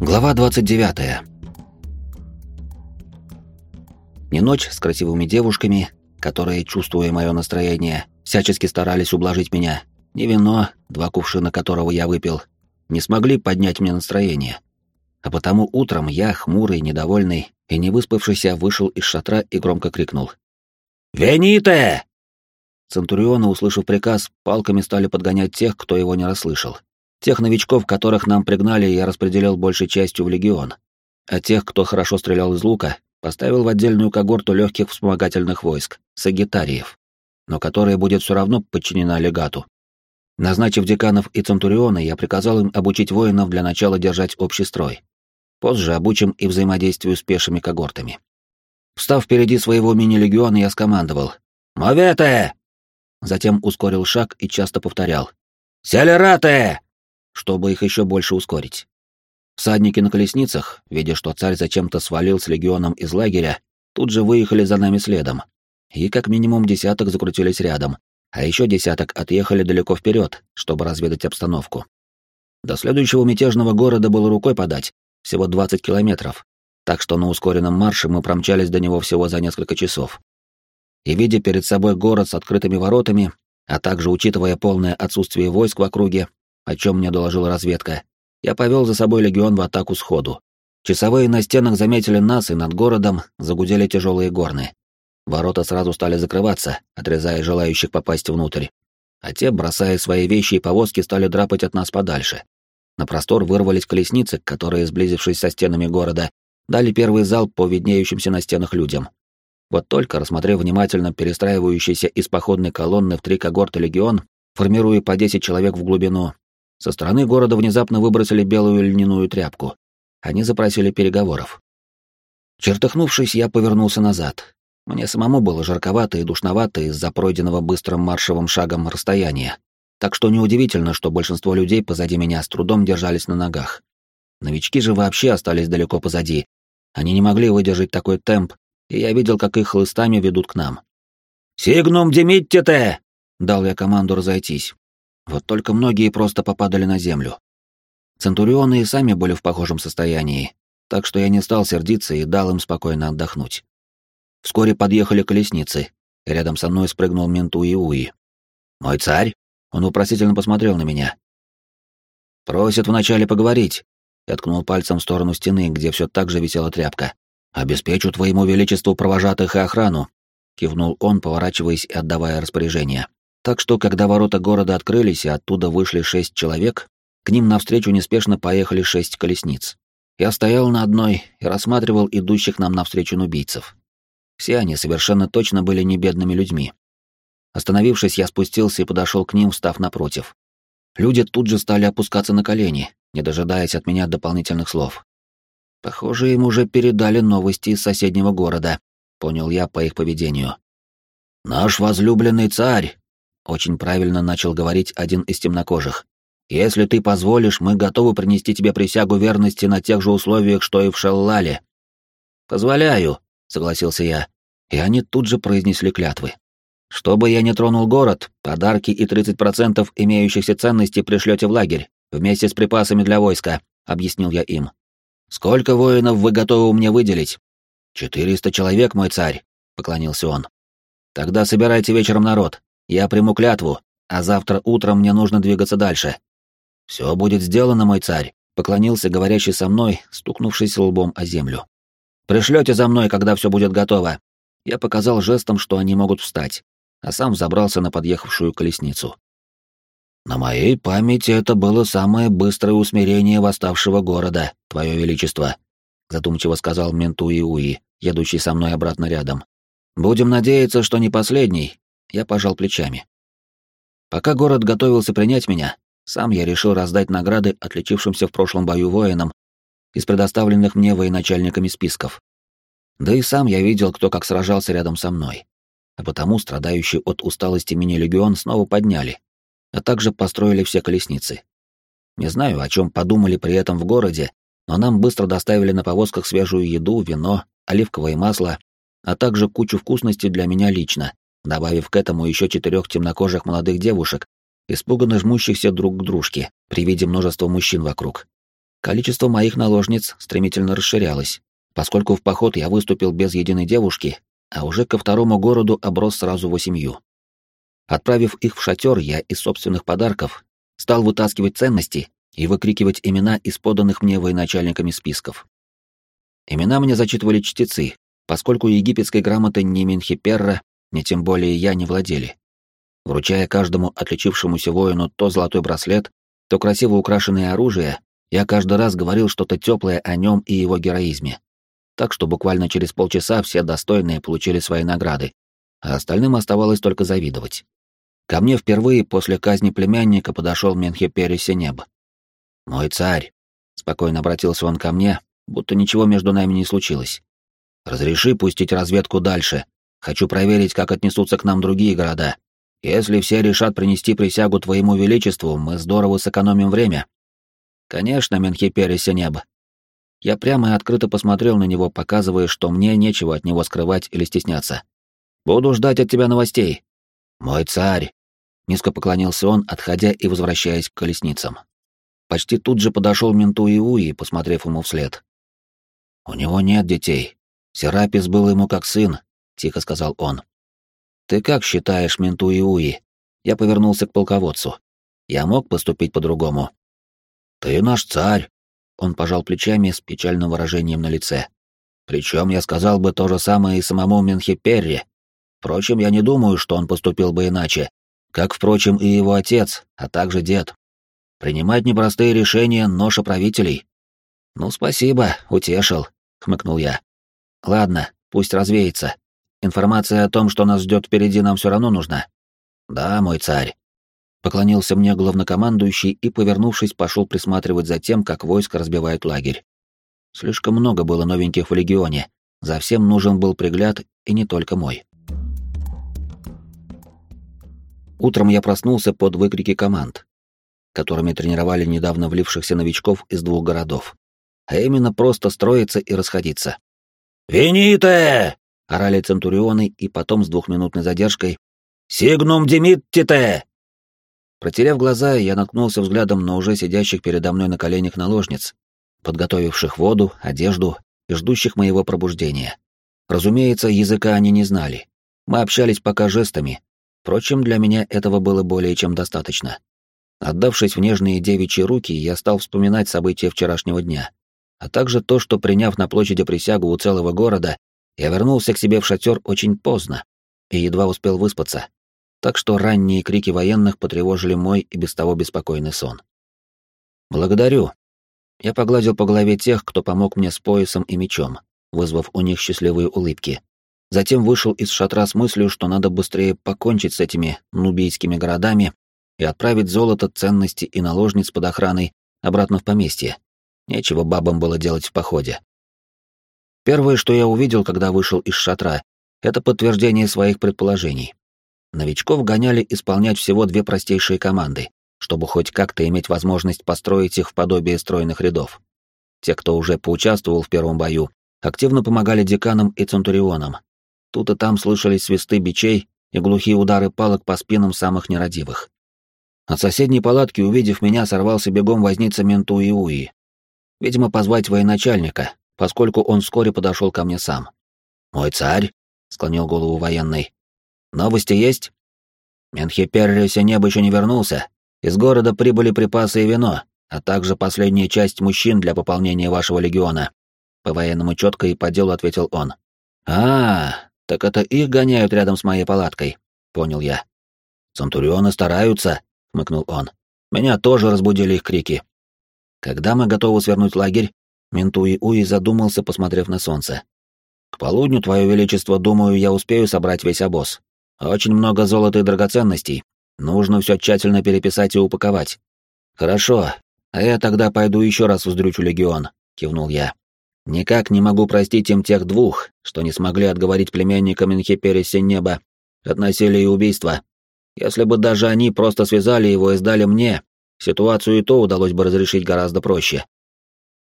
Глава 29. Не ночь с красивыми девушками, которые, чувствуя мое настроение, всячески старались ублажить меня, не вино, два кувшина которого я выпил, не смогли поднять мне настроение. А потому утром я, хмурый, недовольный и не выспавшийся, вышел из шатра и громко крикнул. «Вените!» Центурионы, услышав приказ, палками стали подгонять тех, кто его не расслышал. Тех новичков, которых нам пригнали, я распределил большей частью в легион, а тех, кто хорошо стрелял из лука, поставил в отдельную когорту легких вспомогательных войск, сагитариев, но которая будет все равно подчинена легату. Назначив деканов и центуриона, я приказал им обучить воинов для начала держать общий строй. Позже обучим и взаимодействию с пешими когортами. Встав впереди своего мини-легиона, я скомандовал «Мовете!» Затем ускорил шаг и часто повторял «Селерате!» Чтобы их еще больше ускорить. Всадники на колесницах, видя, что царь зачем-то свалил с легионом из лагеря, тут же выехали за нами следом. И как минимум десяток закрутились рядом, а еще десяток отъехали далеко вперед, чтобы разведать обстановку. До следующего мятежного города было рукой подать, всего 20 километров, так что на ускоренном марше мы промчались до него всего за несколько часов. И видя перед собой город с открытыми воротами, а также учитывая полное отсутствие войск в округе, о чем мне доложила разведка, я повел за собой легион в атаку сходу. Часовые на стенах заметили нас, и над городом загудели тяжелые горны. Ворота сразу стали закрываться, отрезая желающих попасть внутрь. А те, бросая свои вещи и повозки, стали драпать от нас подальше. На простор вырвались колесницы, которые, сблизившись со стенами города, дали первый залп по виднеющимся на стенах людям. Вот только, рассмотрев внимательно перестраивающийся из походной колонны в три когорты легион, формируя по 10 человек в глубину, со стороны города внезапно выбросили белую льняную тряпку. Они запросили переговоров. Чертыхнувшись, я повернулся назад. Мне самому было жарковато и душновато из-за пройденного быстрым маршевым шагом расстояния. Так что неудивительно, что большинство людей позади меня с трудом держались на ногах. Новички же вообще остались далеко позади. Они не могли выдержать такой темп, и я видел, как их хлыстами ведут к нам. «Сигнум демиттите!» — дал я команду разойтись. Вот только многие просто попадали на землю. Центурионы и сами были в похожем состоянии, так что я не стал сердиться и дал им спокойно отдохнуть. Вскоре подъехали колесницы, и рядом со мной спрыгнул Менту и Уи. «Мой царь?» Он вопросительно посмотрел на меня. «Просит вначале поговорить», — я ткнул пальцем в сторону стены, где все так же висела тряпка. «Обеспечу твоему величеству провожатых и охрану», — кивнул он, поворачиваясь и отдавая распоряжение. Так что, когда ворота города открылись и оттуда вышли шесть человек, к ним навстречу неспешно поехали шесть колесниц. Я стоял на одной и рассматривал идущих нам навстречу нубийцев. Все они совершенно точно были не бедными людьми. Остановившись, я спустился и подошел к ним, встав напротив. Люди тут же стали опускаться на колени, не дожидаясь от меня дополнительных слов. Похоже, им уже передали новости из соседнего города, понял я по их поведению. «Наш возлюбленный царь!» Очень правильно начал говорить один из темнокожих. «Если ты позволишь, мы готовы принести тебе присягу верности на тех же условиях, что и в Шеллале». «Позволяю», — согласился я, и они тут же произнесли клятвы. «Чтобы я не тронул город, подарки и 30% имеющихся ценностей пришлете в лагерь, вместе с припасами для войска», — объяснил я им. «Сколько воинов вы готовы мне выделить?» «Четыреста человек, мой царь», — поклонился он. «Тогда собирайте вечером народ. Я приму клятву, а завтра утром мне нужно двигаться дальше. Все будет сделано, мой царь, поклонился говорящий со мной, стукнувшись лбом о землю. Пришлете за мной, когда все будет готово. Я показал жестом, что они могут встать, а сам забрался на подъехавшую колесницу. На моей памяти это было самое быстрое усмирение восставшего города, Твое Величество, задумчиво сказал Менту Иуи, едущий со мной обратно рядом. Будем надеяться, что не последний, я пожал плечами. Пока город готовился принять меня, сам я решил раздать награды отличившимся в прошлом бою воинам из предоставленных мне военачальниками списков. Да и сам я видел, кто как сражался рядом со мной. А потому страдающий от усталости мини-легион снова подняли, а также построили все колесницы. Не знаю, о чем подумали при этом в городе, но нам быстро доставили на повозках свежую еду, вино, оливковое масло, а также кучу вкусностей для меня лично, добавив к этому еще четырех темнокожих молодых девушек, испуганно жмущихся друг к дружке при виде множества мужчин вокруг. Количество моих наложниц стремительно расширялось, поскольку в поход я выступил без единой девушки, а уже ко второму городу оброс сразу восемью. Отправив их в шатер, я из собственных подарков стал вытаскивать ценности и выкрикивать имена из поданных мне военачальниками списков. Имена мне зачитывали чтецы, поскольку египетской грамоты ни Менхиперра, ни тем более я не владели. Вручая каждому отличившемуся воину то золотой браслет, то красиво украшенное оружие, я каждый раз говорил что-то теплое о нем и его героизме. Так что буквально через полчаса все достойные получили свои награды, а остальным оставалось только завидовать. Ко мне впервые после казни племянника подошел Менхепери Синеб. «Мой царь», — спокойно обратился он ко мне, будто ничего между нами не случилось. «Разреши пустить разведку дальше. Хочу проверить, как отнесутся к нам другие города. Если все решат принести присягу твоему величеству, мы здорово сэкономим время». «Конечно, Менхипери Синеб». Я прямо и открыто посмотрел на него, показывая, что мне нечего от него скрывать или стесняться. «Буду ждать от тебя новостей». «Мой царь», — низко поклонился он, отходя и возвращаясь к колесницам. Почти тут же подошел менту Иуи, посмотрев ему вслед. «У него нет детей. Серапис был ему как сын», — тихо сказал он. «Ты как считаешь, менту Иуи?» Я повернулся к полководцу. «Я мог поступить по-другому?» «Ты наш царь», — он пожал плечами с печальным выражением на лице. «Причем я сказал бы то же самое и самому Менхиперри. Впрочем, я не думаю, что он поступил бы иначе, как, впрочем, и его отец, а также дед. Принимать непростые решения — ноша правителей. Ну, спасибо, утешил, хмыкнул я. Ладно, пусть развеется. Информация о том, что нас ждет впереди, нам все равно нужна. Да, мой царь. Поклонился мне главнокомандующий и, повернувшись, пошел присматривать за тем, как войско разбивает лагерь. Слишком много было новеньких в легионе, за всем нужен был пригляд, и не только мой. Утром я проснулся под выкрики команд которыми тренировали недавно влившихся новичков из двух городов. А именно просто строиться и расходиться. «Вените!» — орали центурионы, и потом с двухминутной задержкой «Сигнум димиттите!» Протерев глаза, я наткнулся взглядом на уже сидящих передо мной на коленях наложниц, подготовивших воду, одежду и ждущих моего пробуждения. Разумеется, языка они не знали. Мы общались пока жестами. Впрочем, для меня этого было более чем достаточно. Отдавшись в нежные девичьи руки, я стал вспоминать события вчерашнего дня, а также то, что, приняв на площади присягу у целого города, я вернулся к себе в шатер очень поздно и едва успел выспаться, так что ранние крики военных потревожили мой и без того беспокойный сон. «Благодарю». Я погладил по голове тех, кто помог мне с поясом и мечом, вызвав у них счастливые улыбки. Затем вышел из шатра с мыслью, что надо быстрее покончить с этими нубийскими городами и отправить золото, ценности и наложниц под охраной обратно в поместье. Нечего бабам было делать в походе. Первое, что я увидел, когда вышел из шатра, это подтверждение своих предположений. Новичков гоняли исполнять всего две простейшие команды, чтобы хоть как-то иметь возможность построить их в подобие стройных рядов. Те, кто уже поучаствовал в первом бою, активно помогали деканам и центурионам. Тут и там слышались свисты бичей и глухие удары палок по спинам самых нерадивых. От соседней палатки, увидев меня, сорвался бегом возница менту Иуи. Видимо, позвать военачальника, поскольку он вскоре подошел ко мне сам. «Мой царь», — склонил голову военный. «Новости есть?» Менхиперрисе небо еще не вернулся. Из города прибыли припасы и вино, а также последняя часть мужчин для пополнения вашего легиона. По-военному четко и по делу ответил он. «А, так это их гоняют рядом с моей палаткой», — понял я. «Центурионы стараются», — хмыкнул он. «Меня тоже разбудили их крики». Когда мы готовы свернуть лагерь, Ментуи Уи задумался, посмотрев на солнце. «К полудню, Твое Величество, думаю, я успею собрать весь обоз. Очень много золота и драгоценностей. Нужно все тщательно переписать и упаковать». «Хорошо, а я тогда пойду еще раз вздрючу легион», — кивнул я. «Никак не могу простить им тех двух, что не смогли отговорить племянника Менхиперисе неба от и убийства. Если бы даже они просто связали его и сдали мне, ситуацию и то удалось бы разрешить гораздо проще.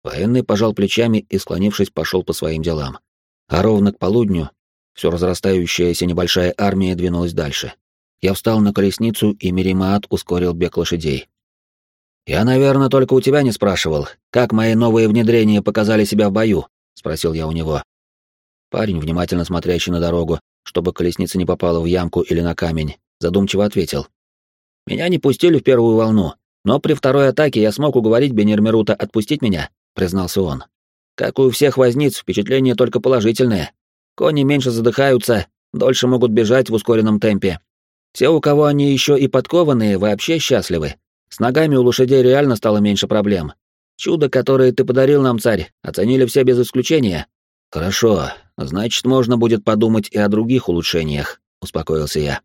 Военный пожал плечами и, склонившись, пошел по своим делам. А ровно к полудню все разрастающаяся небольшая армия двинулась дальше. Я встал на колесницу, и Миримаат ускорил бег лошадей. «Я, наверное, только у тебя не спрашивал, как мои новые внедрения показали себя в бою?» — спросил я у него. Парень, внимательно смотрящий на дорогу, чтобы колесница не попала в ямку или на камень, задумчиво ответил. «Меня не пустили в первую волну, но при второй атаке я смог уговорить Бенермерута отпустить меня», — признался он. «Как у всех возниц, впечатление только положительное. Кони меньше задыхаются, дольше могут бежать в ускоренном темпе. Те, у кого они еще и подкованные, вообще счастливы. С ногами у лошадей реально стало меньше проблем. Чудо, которое ты подарил нам, царь, оценили все без исключения. Хорошо, значит, можно будет подумать и о других улучшениях, успокоился я.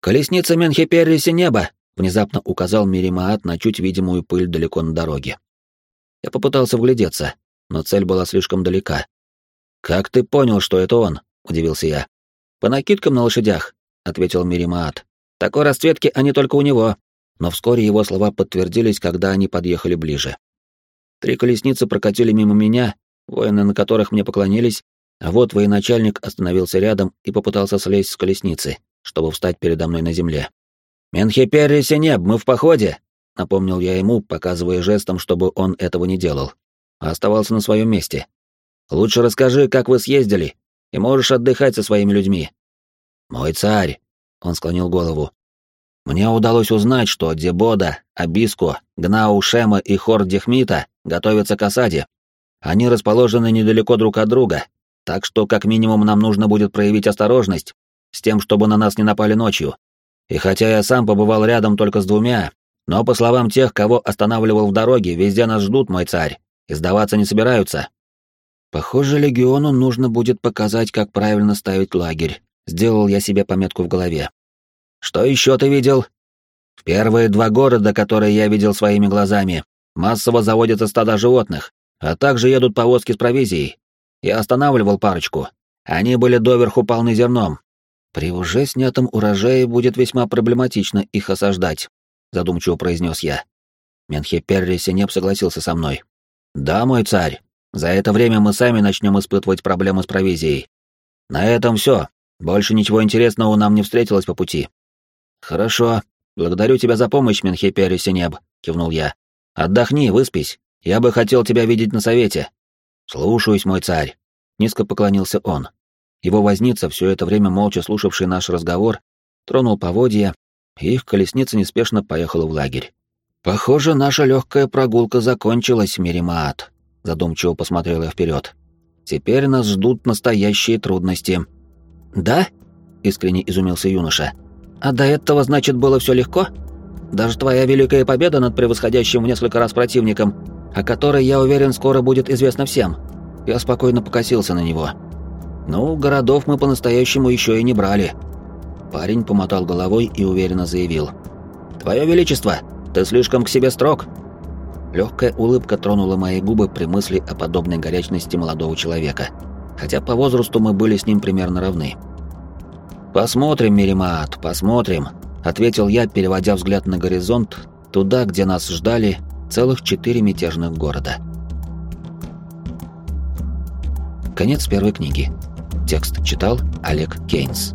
Колесница Менхеперриси неба, внезапно указал Миримаат на чуть видимую пыль далеко на дороге. Я попытался вглядеться, но цель была слишком далека. Как ты понял, что это он? удивился я. По накидкам на лошадях, ответил Миримаат. Такой расцветки они только у него но вскоре его слова подтвердились, когда они подъехали ближе. Три колесницы прокатили мимо меня, воины на которых мне поклонились, а вот военачальник остановился рядом и попытался слезть с колесницы, чтобы встать передо мной на земле. «Менхеперри Синеб, мы в походе!» — напомнил я ему, показывая жестом, чтобы он этого не делал. А оставался на своем месте. «Лучше расскажи, как вы съездили, и можешь отдыхать со своими людьми». «Мой царь!» — он склонил голову. Мне удалось узнать, что Дебода, Абиско, Гнау Шема и Хор Дехмита готовятся к осаде. Они расположены недалеко друг от друга, так что как минимум нам нужно будет проявить осторожность с тем, чтобы на нас не напали ночью. И хотя я сам побывал рядом только с двумя, но по словам тех, кого останавливал в дороге, везде нас ждут, мой царь, и сдаваться не собираются. Похоже, легиону нужно будет показать, как правильно ставить лагерь. Сделал я себе пометку в голове. Что еще ты видел? В первые два города, которые я видел своими глазами, массово заводятся стада животных, а также едут повозки с провизией. Я останавливал парочку. Они были доверху полны зерном. При уже снятом урожае будет весьма проблематично их осаждать, задумчиво произнес я. Менхеперри Синеп согласился со мной. Да, мой царь, за это время мы сами начнем испытывать проблемы с провизией. На этом все. Больше ничего интересного нам не встретилось по пути. «Хорошо. Благодарю тебя за помощь, Менхепери Синеб», — кивнул я. «Отдохни, выспись. Я бы хотел тебя видеть на совете». «Слушаюсь, мой царь», — низко поклонился он. Его возница, все это время молча слушавший наш разговор, тронул поводья, и их колесница неспешно поехала в лагерь. «Похоже, наша легкая прогулка закончилась, Миримаат», — задумчиво посмотрел я вперед. «Теперь нас ждут настоящие трудности». «Да?» — искренне изумился юноша. А до этого, значит, было все легко? Даже твоя великая победа над превосходящим в несколько раз противником, о которой, я уверен, скоро будет известно всем. Я спокойно покосился на него. Ну, городов мы по-настоящему еще и не брали. Парень помотал головой и уверенно заявил. «Твое Величество, ты слишком к себе строг!» Легкая улыбка тронула мои губы при мысли о подобной горячности молодого человека, хотя по возрасту мы были с ним примерно равны. «Посмотрим, Миримаат, посмотрим», — ответил я, переводя взгляд на горизонт, туда, где нас ждали целых четыре мятежных города. Конец первой книги. Текст читал Олег Кейнс.